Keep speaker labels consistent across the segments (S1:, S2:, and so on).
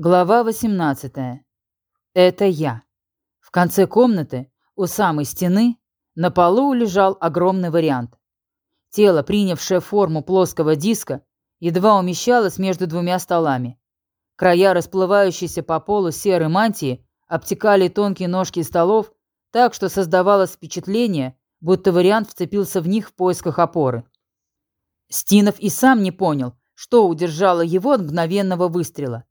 S1: Глава 18. Это я. В конце комнаты, у самой стены, на полу лежал огромный вариант. Тело, принявшее форму плоского диска, едва умещалось между двумя столами. Края расплывающейся по полу серой мантии обтекали тонкие ножки столов, так что создавалось впечатление, будто вариант вцепился в них в поисках опоры. Стинов и сам не понял, что удержало его от мгновенного выстрела.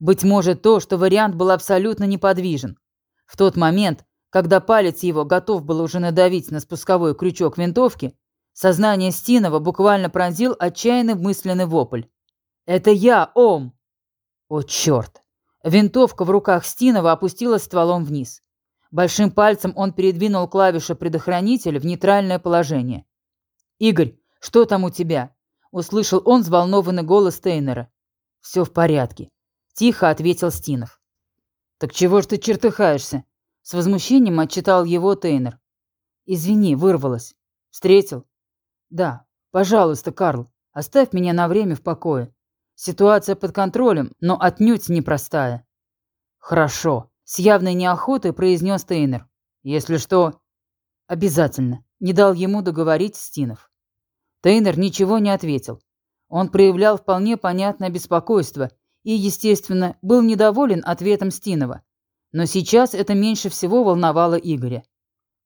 S1: Быть может то, что вариант был абсолютно неподвижен. В тот момент, когда палец его готов был уже надавить на спусковой крючок винтовки, сознание Стинова буквально пронзил отчаянный мысленный вопль. «Это я, Ом!» О, черт! Винтовка в руках Стинова опустилась стволом вниз. Большим пальцем он передвинул клавишу предохранителя в нейтральное положение. «Игорь, что там у тебя?» – услышал он взволнованный голос Тейнера. «Все в порядке. Тихо ответил Стинов. «Так чего ж ты чертыхаешься?» С возмущением отчитал его Тейнер. «Извини, вырвалась. Встретил?» «Да. Пожалуйста, Карл, оставь меня на время в покое. Ситуация под контролем, но отнюдь непростая». «Хорошо», — с явной неохотой произнес Тейнер. «Если что...» «Обязательно», — не дал ему договорить Стинов. Тейнер ничего не ответил. Он проявлял вполне понятное беспокойство и, естественно, был недоволен ответом Стинова. Но сейчас это меньше всего волновало Игоря.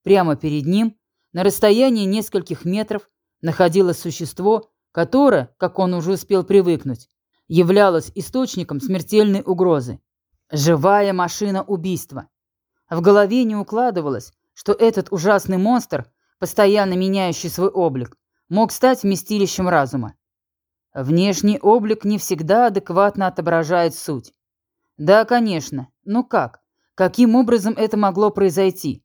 S1: Прямо перед ним, на расстоянии нескольких метров, находилось существо, которое, как он уже успел привыкнуть, являлось источником смертельной угрозы. Живая машина убийства. В голове не укладывалось, что этот ужасный монстр, постоянно меняющий свой облик, мог стать вместилищем разума. Внешний облик не всегда адекватно отображает суть. Да, конечно. Ну как? Каким образом это могло произойти?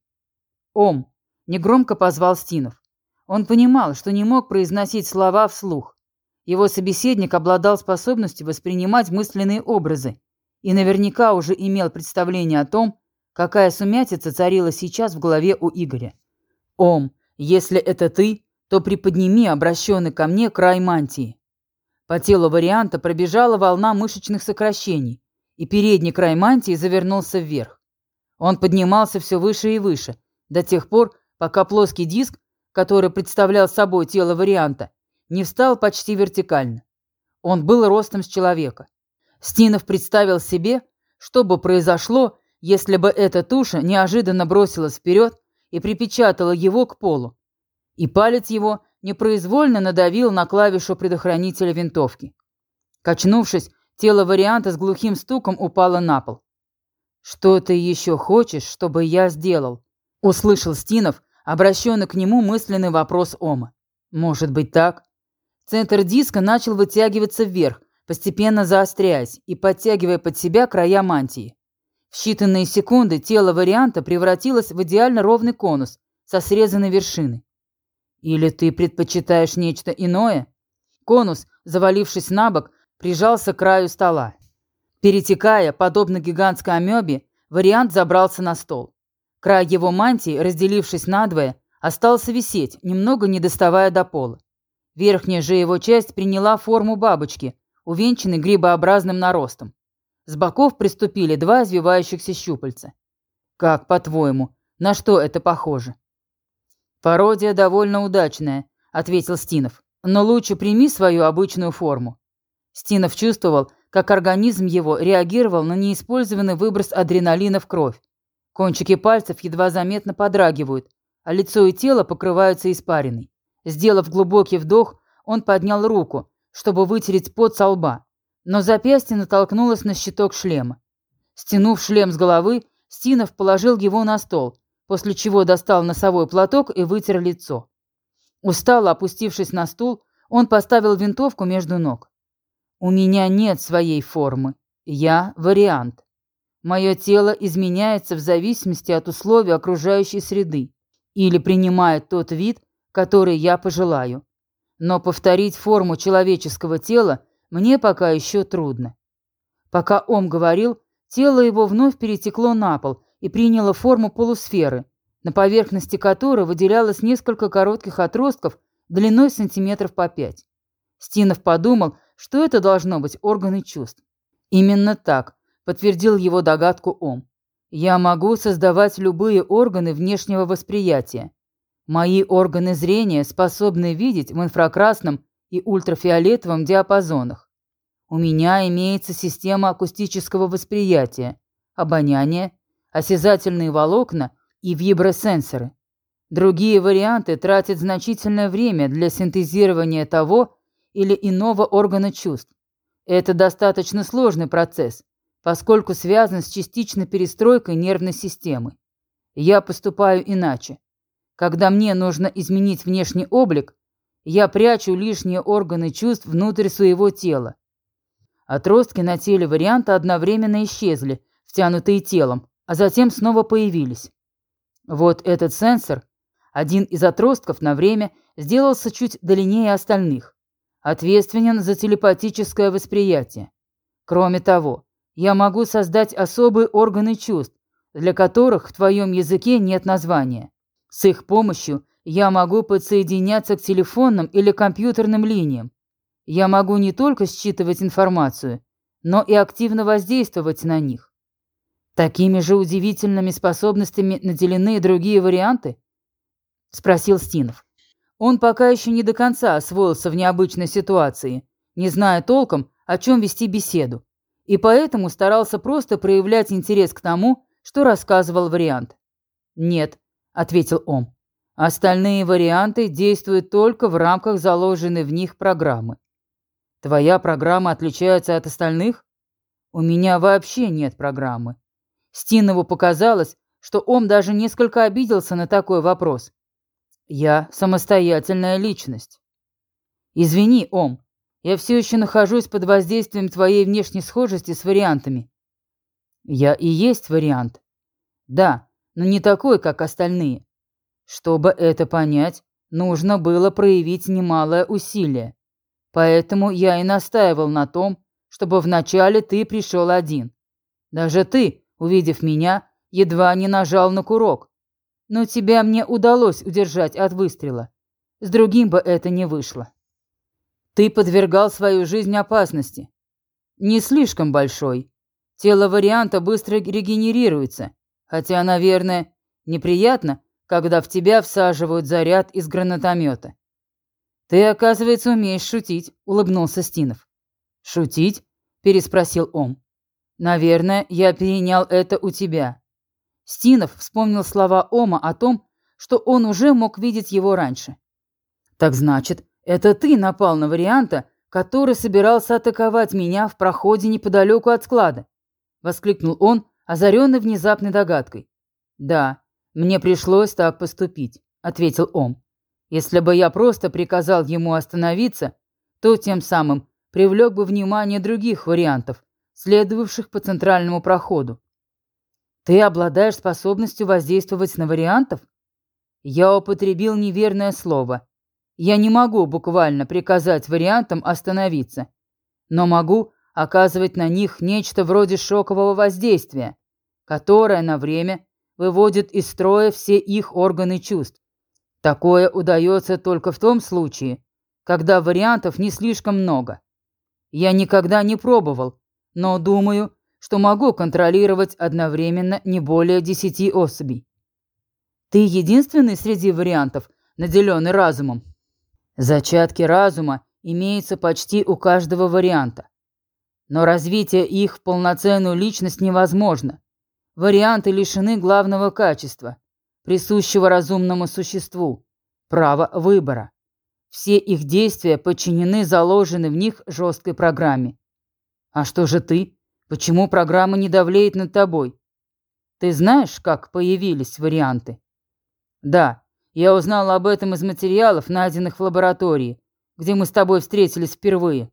S1: Ом, негромко позвал Стинов. Он понимал, что не мог произносить слова вслух. Его собеседник обладал способностью воспринимать мысленные образы и наверняка уже имел представление о том, какая сумятица царила сейчас в голове у Игоря. «Ом, если это ты, то приподними обращенный ко мне край мантии. По телу варианта пробежала волна мышечных сокращений, и передний край мантии завернулся вверх. Он поднимался все выше и выше, до тех пор, пока плоский диск, который представлял собой тело варианта, не встал почти вертикально. Он был ростом с человека. Стинов представил себе, что бы произошло, если бы эта туша неожиданно бросилась вперед и припечатала его к полу, и палец его непроизвольно надавил на клавишу предохранителя винтовки. Качнувшись, тело варианта с глухим стуком упало на пол. «Что ты еще хочешь, чтобы я сделал?» — услышал Стинов, обращенный к нему мысленный вопрос Ома. «Может быть так?» Центр диска начал вытягиваться вверх, постепенно заостряясь и подтягивая под себя края мантии. В считанные секунды тело варианта превратилось в идеально ровный конус со срезанной вершиной. Или ты предпочитаешь нечто иное? Конус, завалившись на бок, прижался к краю стола. Перетекая, подобно гигантской амебе, вариант забрался на стол. Край его мантии, разделившись надвое, остался висеть, немного не доставая до пола. Верхняя же его часть приняла форму бабочки, увенчанной грибообразным наростом. С боков приступили два извивающихся щупальца. Как, по-твоему, на что это похоже? «Пародия довольно удачная», — ответил Стинов. «Но лучше прими свою обычную форму». Стинов чувствовал, как организм его реагировал на неиспользованный выброс адреналина в кровь. Кончики пальцев едва заметно подрагивают, а лицо и тело покрываются испариной. Сделав глубокий вдох, он поднял руку, чтобы вытереть пот со лба, но запястье натолкнулось на щиток шлема. Стянув шлем с головы, Стинов положил его на стол после чего достал носовой платок и вытер лицо. Устало опустившись на стул, он поставил винтовку между ног. «У меня нет своей формы. Я вариант. Мое тело изменяется в зависимости от условий окружающей среды или принимает тот вид, который я пожелаю. Но повторить форму человеческого тела мне пока еще трудно». Пока Ом говорил, тело его вновь перетекло на пол и приняло форму полусферы, на поверхности которой выделялось несколько коротких отростков длиной сантиметров по пять. Стинов подумал, что это должно быть органы чувств. Именно так, подтвердил его догадку Ом. Я могу создавать любые органы внешнего восприятия. Мои органы зрения способны видеть в инфракрасном и ультрафиолетовом диапазонах. У меня имеется система акустического восприятия, обоняния, осязательные волокна и вибросенсоры. Другие варианты тратят значительное время для синтезирования того или иного органа чувств. Это достаточно сложный процесс, поскольку связан с частичной перестройкой нервной системы. Я поступаю иначе. Когда мне нужно изменить внешний облик, я прячу лишние органы чувств внутрь своего тела. Отростки на теле варианта одновременно исчезли, втянутые телом, а затем снова появились. Вот этот сенсор, один из отростков на время, сделался чуть длиннее остальных. Ответственен за телепатическое восприятие. Кроме того, я могу создать особые органы чувств, для которых в твоем языке нет названия. С их помощью я могу подсоединяться к телефонным или компьютерным линиям. Я могу не только считывать информацию, но и активно воздействовать на них. Такими же удивительными способностями наделены и другие варианты? Спросил Стинов. Он пока еще не до конца освоился в необычной ситуации, не зная толком, о чем вести беседу и поэтому старался просто проявлять интерес к тому, что рассказывал вариант. «Нет», — ответил он. «Остальные варианты действуют только в рамках заложенной в них программы. Твоя программа отличается от остальных? У меня вообще нет программы». Стинову показалось, что он даже несколько обиделся на такой вопрос. «Я самостоятельная личность». «Извини, Ом, я все еще нахожусь под воздействием твоей внешней схожести с вариантами. Я и есть вариант. Да, но не такой, как остальные. Чтобы это понять, нужно было проявить немалое усилие. Поэтому я и настаивал на том, чтобы вначале ты пришел один. Даже ты, увидев меня, едва не нажал на курок. Но тебя мне удалось удержать от выстрела. С другим бы это не вышло. Ты подвергал свою жизнь опасности. Не слишком большой. Тело варианта быстро регенерируется, хотя, наверное, неприятно, когда в тебя всаживают заряд из гранатомета. Ты, оказывается, умеешь шутить, улыбнулся Стинов. Шутить? переспросил он. Наверное, я перенял это у тебя. Стинов вспомнил слова Ома о том, что он уже мог видеть его раньше. Так значит, это ты напал на варианта, который собирался атаковать меня в проходе неподалеку от склада?» — воскликнул он, озаренный внезапной догадкой. «Да, мне пришлось так поступить», — ответил он. «Если бы я просто приказал ему остановиться, то тем самым привлек бы внимание других вариантов, следовавших по центральному проходу. Ты обладаешь способностью воздействовать на вариантов? Я употребил неверное слово, я не могу буквально приказать вариантам остановиться, но могу оказывать на них нечто вроде шокового воздействия, которое на время выводит из строя все их органы чувств. Такое удается только в том случае, когда вариантов не слишком много. Я никогда не пробовал, но думаю, что могу контролировать одновременно не более десяти особей. Ты единственный среди вариантов, наделенный разумом. Зачатки разума имеются почти у каждого варианта. Но развитие их в полноценную личность невозможно. Варианты лишены главного качества, присущего разумному существу – права выбора. Все их действия подчинены заложенной в них жесткой программе. А что же ты? Почему программа не давлеет над тобой? Ты знаешь, как появились варианты? Да, я узнал об этом из материалов, найденных в лаборатории, где мы с тобой встретились впервые.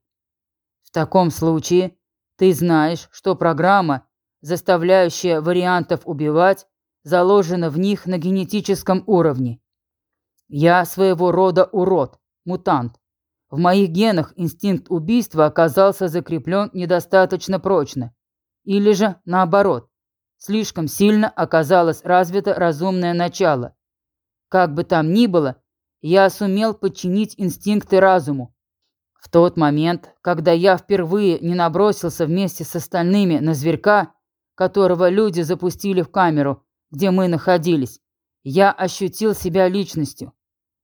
S1: В таком случае ты знаешь, что программа, заставляющая вариантов убивать, заложена в них на генетическом уровне. Я своего рода урод, мутант. В моих генах инстинкт убийства оказался закреплен недостаточно прочно. Или же, наоборот, слишком сильно оказалось развито разумное начало, как бы там ни было, я сумел подчинить инстинкты разуму. В тот момент, когда я впервые не набросился вместе с остальными на зверька, которого люди запустили в камеру, где мы находились, я ощутил себя личностью.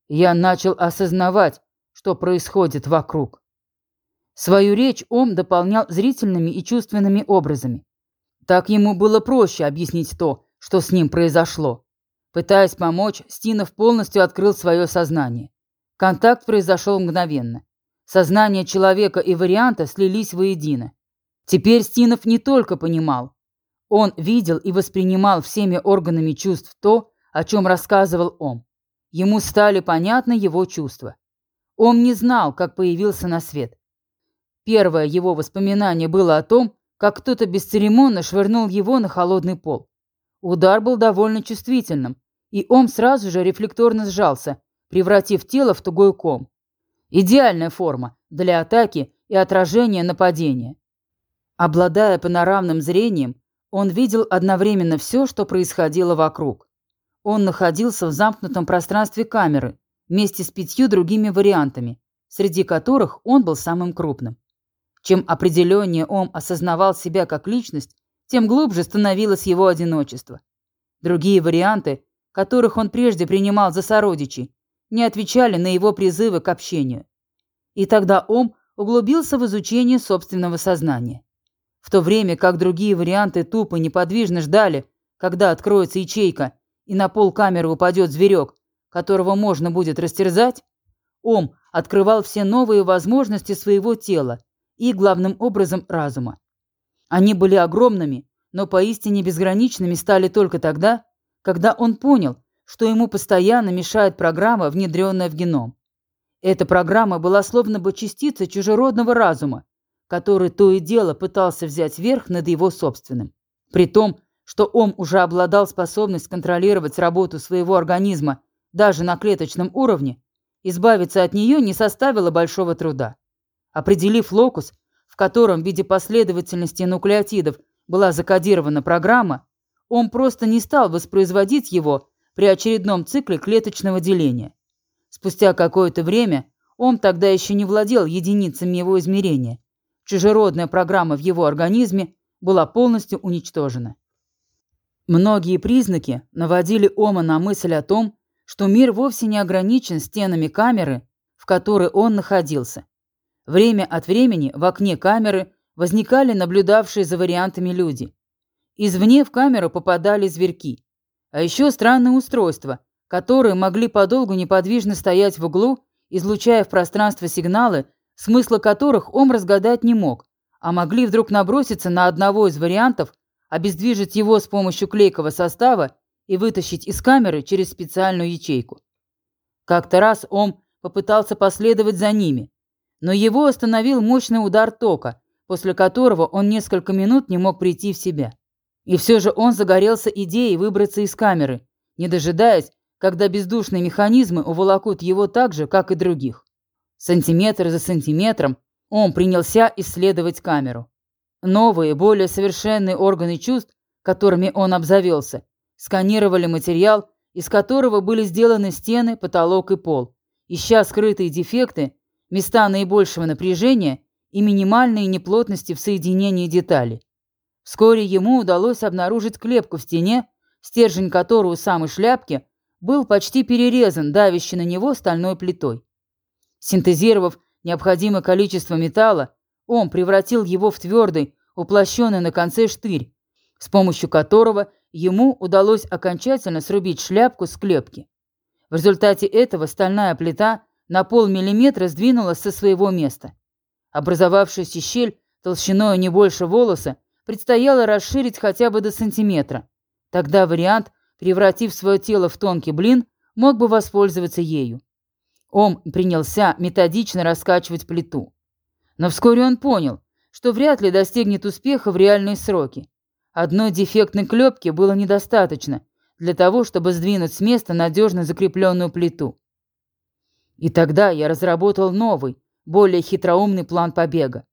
S1: Я начал осознавать, что происходит вокруг. Свою речь Ом дополнял зрительными и чувственными образами. Так ему было проще объяснить то, что с ним произошло. Пытаясь помочь, Стинов полностью открыл свое сознание. Контакт произошел мгновенно. Сознание человека и варианта слились воедино. Теперь Стинов не только понимал. Он видел и воспринимал всеми органами чувств то, о чем рассказывал Ом. Ему стали понятны его чувства. Ом не знал, как появился на свет. Первое его воспоминание было о том, как кто-то бесцеремонно швырнул его на холодный пол. Удар был довольно чувствительным, и Ом сразу же рефлекторно сжался, превратив тело в тугой ком. Идеальная форма для атаки и отражения нападения. Обладая панорамным зрением, он видел одновременно все, что происходило вокруг. Он находился в замкнутом пространстве камеры вместе с пятью другими вариантами, среди которых он был самым крупным. Чем определеннее он осознавал себя как личность, тем глубже становилось его одиночество. Другие варианты, которых он прежде принимал за сородичей, не отвечали на его призывы к общению. И тогда он углубился в изучение собственного сознания. В то время как другие варианты тупо неподвижно ждали, когда откроется ячейка и на пол камеры упадет зверек, которого можно будет растерзать, Ом открывал все новые возможности своего тела и, главным образом, разума. Они были огромными, но поистине безграничными стали только тогда, когда он понял, что ему постоянно мешает программа, внедренная в геном. Эта программа была словно бы частица чужеродного разума, который то и дело пытался взять верх над его собственным. При том, что он уже обладал способностью контролировать работу своего организма даже на клеточном уровне, избавиться от нее не составило большого труда. Определив локус, в котором в виде последовательности нуклеотидов была закодирована программа, он просто не стал воспроизводить его при очередном цикле клеточного деления. Спустя какое-то время он тогда еще не владел единицами его измерения. Чужеродная программа в его организме была полностью уничтожена. Многие признаки наводили Ома на мысль о том, что мир вовсе не ограничен стенами камеры, в которой он находился. Время от времени в окне камеры возникали наблюдавшие за вариантами люди. Извне в камеру попадали зверьки. А еще странные устройства, которые могли подолгу неподвижно стоять в углу, излучая в пространство сигналы, смысла которых он разгадать не мог, а могли вдруг наброситься на одного из вариантов, обездвижить его с помощью клейкого состава и вытащить из камеры через специальную ячейку. Как-то раз он попытался последовать за ними, но его остановил мощный удар тока, после которого он несколько минут не мог прийти в себя. И все же он загорелся идеей выбраться из камеры, не дожидаясь, когда бездушные механизмы уволокут его так же, как и других. Сантиметр за сантиметром он принялся исследовать камеру. Новые, более совершенные органы чувств, которыми он обзавелся, сканировали материал, из которого были сделаны стены, потолок и пол, ища скрытые дефекты места наибольшего напряжения и минимальные неплотности в соединении деталей. Вскоре ему удалось обнаружить клепку в стене, стержень которой у самой шляпки был почти перерезан давящей на него стальной плитой. Синтезировав необходимое количество металла, он превратил его в твердый, уплощенный на конце штырь, с помощью которого ему удалось окончательно срубить шляпку с клепки. В результате этого стальная плита на полмиллиметра сдвинулась со своего места. Образовавшуюся щель толщиной не больше волоса предстояло расширить хотя бы до сантиметра. Тогда вариант, превратив свое тело в тонкий блин, мог бы воспользоваться ею. Он принялся методично раскачивать плиту. Но вскоре он понял, что вряд ли достигнет успеха в реальные сроки. Одной дефектной клепки было недостаточно для того, чтобы сдвинуть с места надежно закрепленную плиту. И тогда я разработал новый, более хитроумный план побега.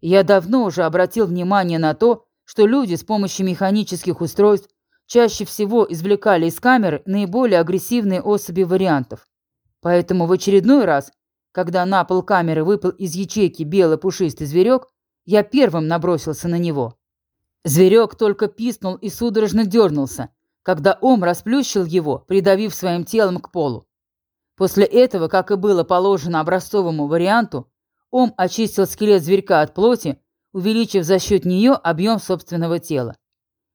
S1: Я давно уже обратил внимание на то, что люди с помощью механических устройств чаще всего извлекали из камеры наиболее агрессивные особи вариантов. Поэтому в очередной раз, когда на пол камеры выпал из ячейки белый пушистый зверек, я первым набросился на него. Зверек только писнул и судорожно дернулся, когда Ом расплющил его, придавив своим телом к полу. После этого, как и было положено образцовому варианту, Ом очистил скелет зверька от плоти, увеличив за счет нее объем собственного тела.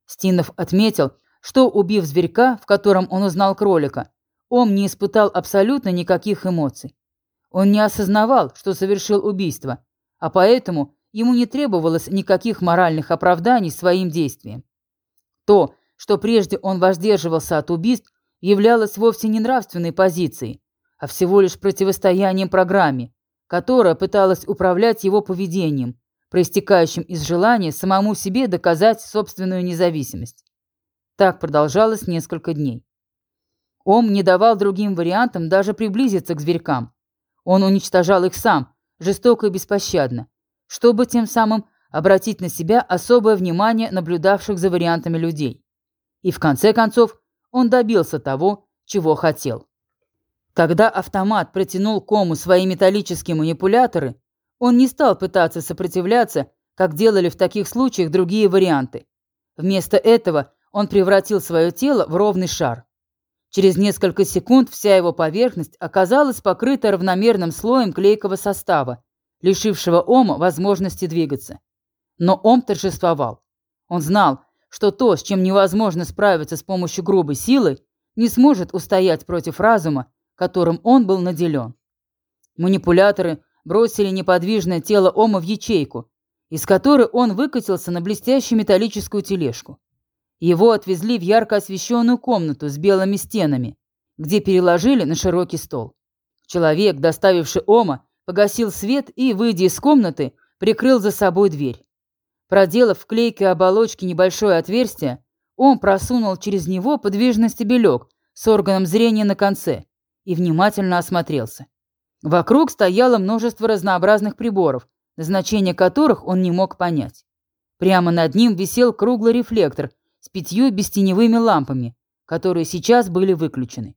S1: Стинов отметил, что, убив зверька, в котором он узнал кролика, Ом не испытал абсолютно никаких эмоций. Он не осознавал, что совершил убийство, а поэтому ему не требовалось никаких моральных оправданий своим действиям. То, что прежде он воздерживался от убийств, являлось вовсе не нравственной позицией, а всего лишь противостоянием программе, которая пыталась управлять его поведением, проистекающим из желания самому себе доказать собственную независимость. Так продолжалось несколько дней. Ом не давал другим вариантам даже приблизиться к зверькам. Он уничтожал их сам, жестоко и беспощадно, чтобы тем самым обратить на себя особое внимание наблюдавших за вариантами людей. И в конце концов он добился того, чего хотел. Когда автомат протянул кому свои металлические манипуляторы, он не стал пытаться сопротивляться, как делали в таких случаях другие варианты. Вместо этого он превратил свое тело в ровный шар. Через несколько секунд вся его поверхность оказалась покрыта равномерным слоем клейкого состава, лишившего Ома возможности двигаться. Но Ом торжествовал. Он знал, что то, с чем невозможно справиться с помощью грубой силы, не сможет устоять против разума, которым он был наделен. Манипуляторы бросили неподвижное тело Ома в ячейку, из которой он выкатился на блестящую металлическую тележку. Его отвезли в ярко освещенную комнату с белыми стенами, где переложили на широкий стол. Человек, доставивший Ома, погасил свет и, выйдя из комнаты, прикрыл за собой дверь. Проделав в клейкой оболочке небольшое отверстие, он просунул через него подвижный стебелек с органом зрения на конце и внимательно осмотрелся. Вокруг стояло множество разнообразных приборов, назначение которых он не мог понять. Прямо над ним висел круглый рефлектор с пятью бестеневыми лампами, которые сейчас были выключены.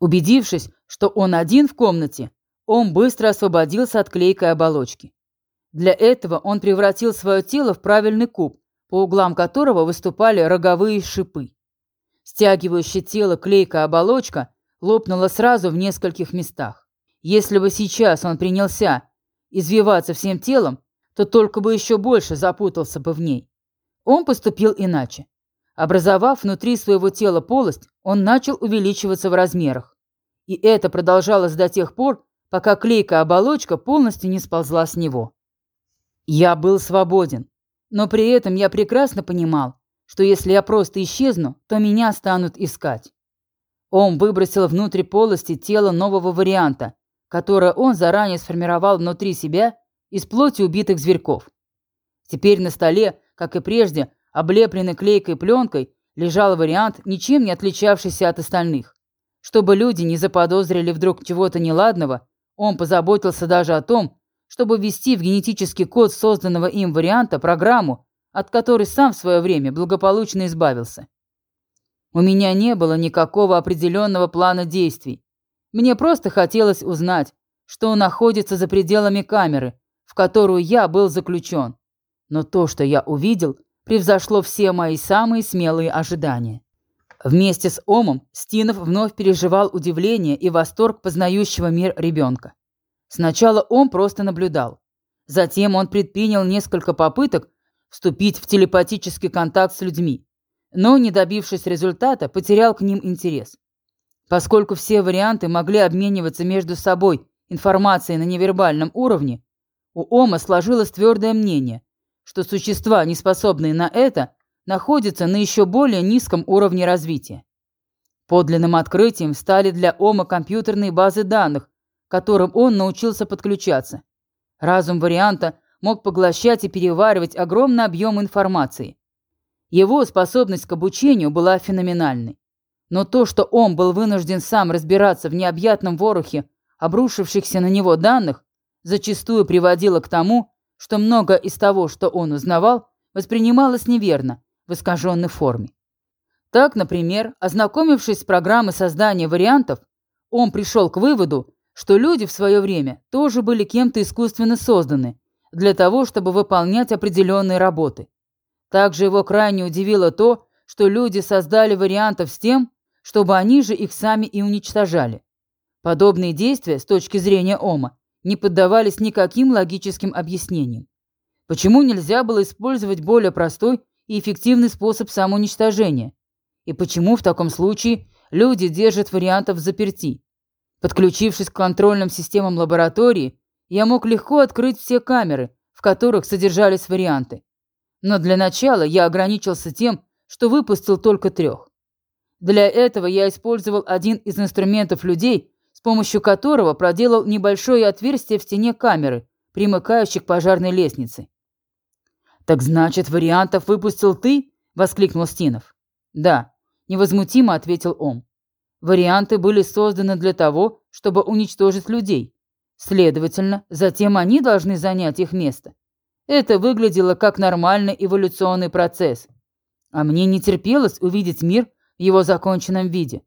S1: Убедившись, что он один в комнате, он быстро освободился от клейкой оболочки. Для этого он превратил свое тело в правильный куб, по углам которого выступали роговые шипы. Стягивающая тело клейкая оболочка лопнула сразу в нескольких местах. Если бы сейчас он принялся извиваться всем телом, то только бы еще больше запутался бы в ней. Он поступил иначе. Образовав внутри своего тела полость, он начал увеличиваться в размерах. И это продолжалось до тех пор, пока клейкая оболочка полностью не сползла с него. Я был свободен, но при этом я прекрасно понимал, что если я просто исчезну, то меня станут искать. Он выбросил внутрь полости тело нового варианта, которое он заранее сформировал внутри себя из плоти убитых зверьков. Теперь на столе, как и прежде, облепленный клейкой пленкой, лежал вариант, ничем не отличавшийся от остальных. Чтобы люди не заподозрили вдруг чего-то неладного, он позаботился даже о том, чтобы ввести в генетический код созданного им варианта программу, от которой сам в свое время благополучно избавился. У меня не было никакого определенного плана действий. Мне просто хотелось узнать, что находится за пределами камеры, в которую я был заключен. Но то, что я увидел – превзошло все мои самые смелые ожидания. Вместе с Омом Стинов вновь переживал удивление и восторг познающего мир ребенка. Сначала Ом просто наблюдал. Затем он предпринял несколько попыток вступить в телепатический контакт с людьми, но, не добившись результата, потерял к ним интерес. Поскольку все варианты могли обмениваться между собой информацией на невербальном уровне, у Ома сложилось твердое мнение, что существа, не способные на это, находятся на еще более низком уровне развития. Подлинным открытием стали для Ома компьютерные базы данных, которым он научился подключаться. Разум варианта мог поглощать и переваривать огромный объем информации. Его способность к обучению была феноменальной. Но то, что он был вынужден сам разбираться в необъятном ворохе обрушившихся на него данных, зачастую приводило к тому, что много из того, что он узнавал, воспринималось неверно, в искаженной форме. Так, например, ознакомившись с программой создания вариантов, он пришел к выводу, что люди в свое время тоже были кем-то искусственно созданы для того, чтобы выполнять определенные работы. Также его крайне удивило то, что люди создали вариантов с тем, чтобы они же их сами и уничтожали. Подобные действия, с точки зрения Ома, не поддавались никаким логическим объяснениям. Почему нельзя было использовать более простой и эффективный способ самоуничтожения? И почему в таком случае люди держат вариантов заперти? Подключившись к контрольным системам лаборатории, я мог легко открыть все камеры, в которых содержались варианты. Но для начала я ограничился тем, что выпустил только трех. Для этого я использовал один из инструментов людей, с помощью которого проделал небольшое отверстие в стене камеры, примыкающей к пожарной лестнице. «Так значит, вариантов выпустил ты?» — воскликнул Стинов. «Да», — невозмутимо ответил он. «Варианты были созданы для того, чтобы уничтожить людей. Следовательно, затем они должны занять их место. Это выглядело как нормальный эволюционный процесс. А мне не терпелось увидеть мир в его законченном виде.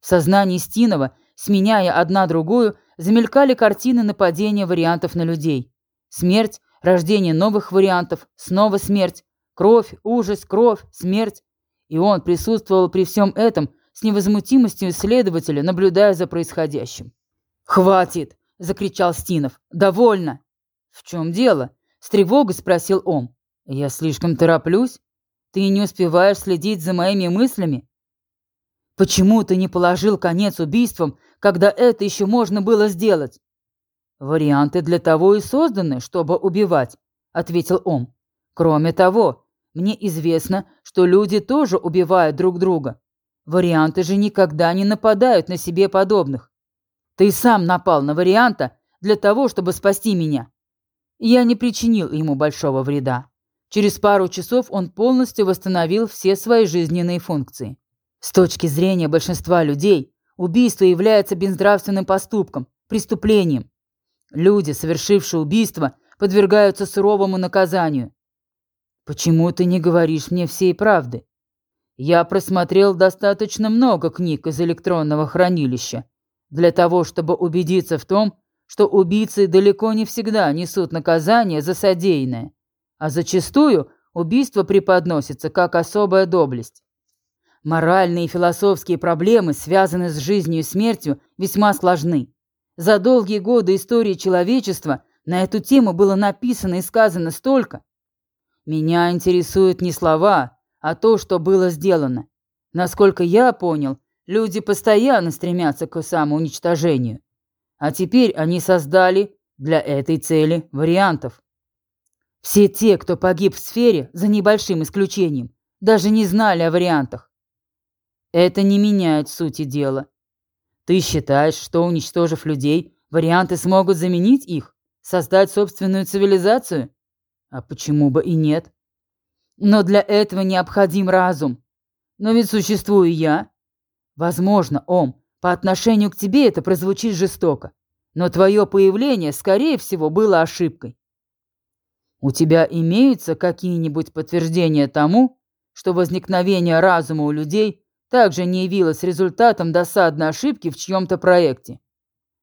S1: В сознании Стинова, сменяя одна другую, замелькали картины нападения вариантов на людей. Смерть, рождение новых вариантов, снова смерть, кровь, ужас, кровь, смерть. И он присутствовал при всем этом с невозмутимостью исследователя, наблюдая за происходящим. «Хватит!» – закричал Стинов. «Довольно!» «В чем дело?» – с тревогой спросил он. «Я слишком тороплюсь? Ты не успеваешь следить за моими мыслями? Почему ты не положил конец убийствам, когда это еще можно было сделать?» «Варианты для того и созданы, чтобы убивать», — ответил он. «Кроме того, мне известно, что люди тоже убивают друг друга. Варианты же никогда не нападают на себе подобных. Ты сам напал на варианта для того, чтобы спасти меня. Я не причинил ему большого вреда. Через пару часов он полностью восстановил все свои жизненные функции. С точки зрения большинства людей, убийство является безнравственным поступком, преступлением. Люди, совершившие убийство, подвергаются суровому наказанию. Почему ты не говоришь мне всей правды? Я просмотрел достаточно много книг из электронного хранилища для того, чтобы убедиться в том, что убийцы далеко не всегда несут наказание за содеянное, а зачастую убийство преподносится как особая доблесть. Моральные и философские проблемы, связанные с жизнью и смертью, весьма сложны. За долгие годы истории человечества на эту тему было написано и сказано столько. Меня интересуют не слова, а то, что было сделано. Насколько я понял, Люди постоянно стремятся к самоуничтожению. А теперь они создали для этой цели вариантов. Все те, кто погиб в сфере, за небольшим исключением, даже не знали о вариантах. Это не меняет сути дела. Ты считаешь, что, уничтожив людей, варианты смогут заменить их, создать собственную цивилизацию? А почему бы и нет? Но для этого необходим разум. Но ведь существую я, Возможно, Ом, по отношению к тебе это прозвучит жестоко, но твое появление, скорее всего, было ошибкой. У тебя имеются какие-нибудь подтверждения тому, что возникновение разума у людей также не явилось результатом досадной ошибки в чьем-то проекте?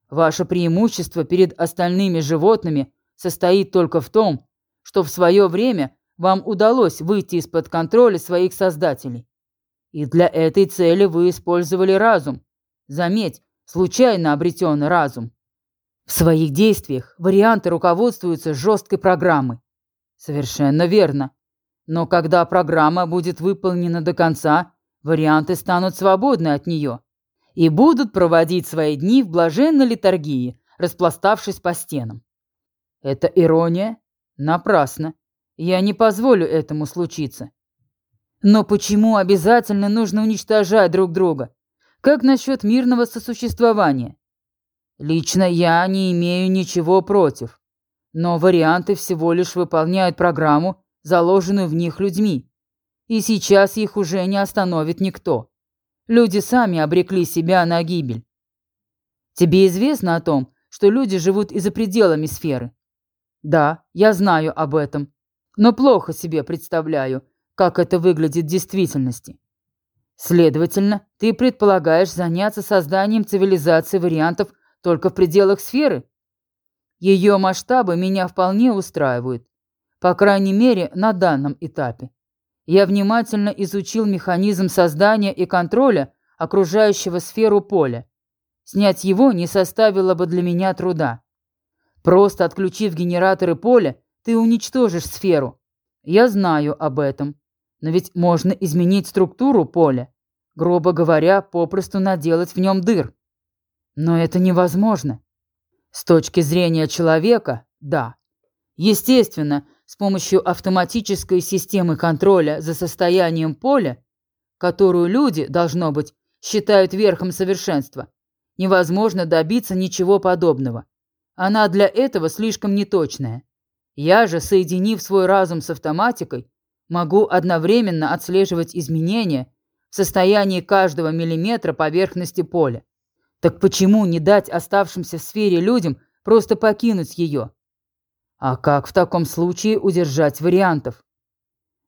S1: Ваше преимущество перед остальными животными состоит только в том, что в свое время вам удалось выйти из-под контроля своих создателей. И для этой цели вы использовали разум. Заметь, случайно обретенный разум. В своих действиях варианты руководствуются жесткой программой. Совершенно верно. Но когда программа будет выполнена до конца, варианты станут свободны от нее и будут проводить свои дни в блаженной литургии, распластавшись по стенам. Это ирония? Напрасно. Я не позволю этому случиться. Но почему обязательно нужно уничтожать друг друга? Как насчет мирного сосуществования? Лично я не имею ничего против. Но варианты всего лишь выполняют программу, заложенную в них людьми. И сейчас их уже не остановит никто. Люди сами обрекли себя на гибель. Тебе известно о том, что люди живут и за пределами сферы? Да, я знаю об этом. Но плохо себе представляю, как это выглядит в действительности. Следовательно, ты предполагаешь заняться созданием цивилизации вариантов Только в пределах сферы? Ее масштабы меня вполне устраивают. По крайней мере, на данном этапе. Я внимательно изучил механизм создания и контроля окружающего сферу поля. Снять его не составило бы для меня труда. Просто отключив генераторы поля, ты уничтожишь сферу. Я знаю об этом. Но ведь можно изменить структуру поля. Грубо говоря, попросту наделать в нем дыр. Но это невозможно. С точки зрения человека, да. Естественно, с помощью автоматической системы контроля за состоянием поля, которую люди, должно быть, считают верхом совершенства, невозможно добиться ничего подобного. Она для этого слишком неточная. Я же, соединив свой разум с автоматикой, могу одновременно отслеживать изменения в состоянии каждого миллиметра поверхности поля. Так почему не дать оставшимся в сфере людям просто покинуть ее? А как в таком случае удержать вариантов?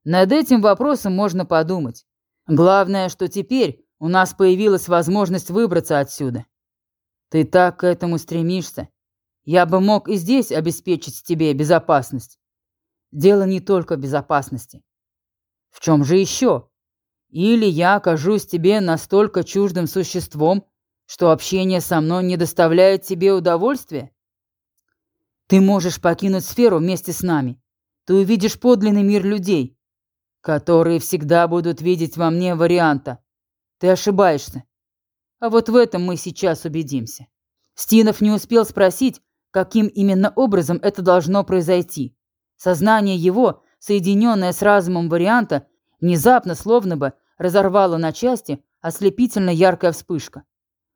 S1: Над этим вопросом можно подумать. Главное, что теперь у нас появилась возможность выбраться отсюда. Ты так к этому стремишься. Я бы мог и здесь обеспечить тебе безопасность. Дело не только в безопасности. В чем же еще? Или я окажусь тебе настолько чуждым существом, что общение со мной не доставляет тебе удовольствия? Ты можешь покинуть сферу вместе с нами. Ты увидишь подлинный мир людей, которые всегда будут видеть во мне варианта. Ты ошибаешься. А вот в этом мы сейчас убедимся. Стинов не успел спросить, каким именно образом это должно произойти. Сознание его, соединенное с разумом варианта, внезапно словно бы разорвало на части ослепительно яркая вспышка.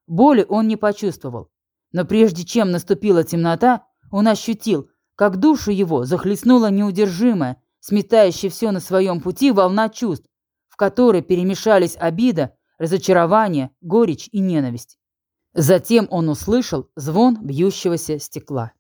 S1: Боли он не почувствовал. Но прежде чем наступила темнота, он ощутил, как душу его захлестнула неудержимая, сметающая все на своем пути волна чувств, в которой перемешались обида, разочарование, горечь и ненависть. Затем он услышал звон бьющегося стекла.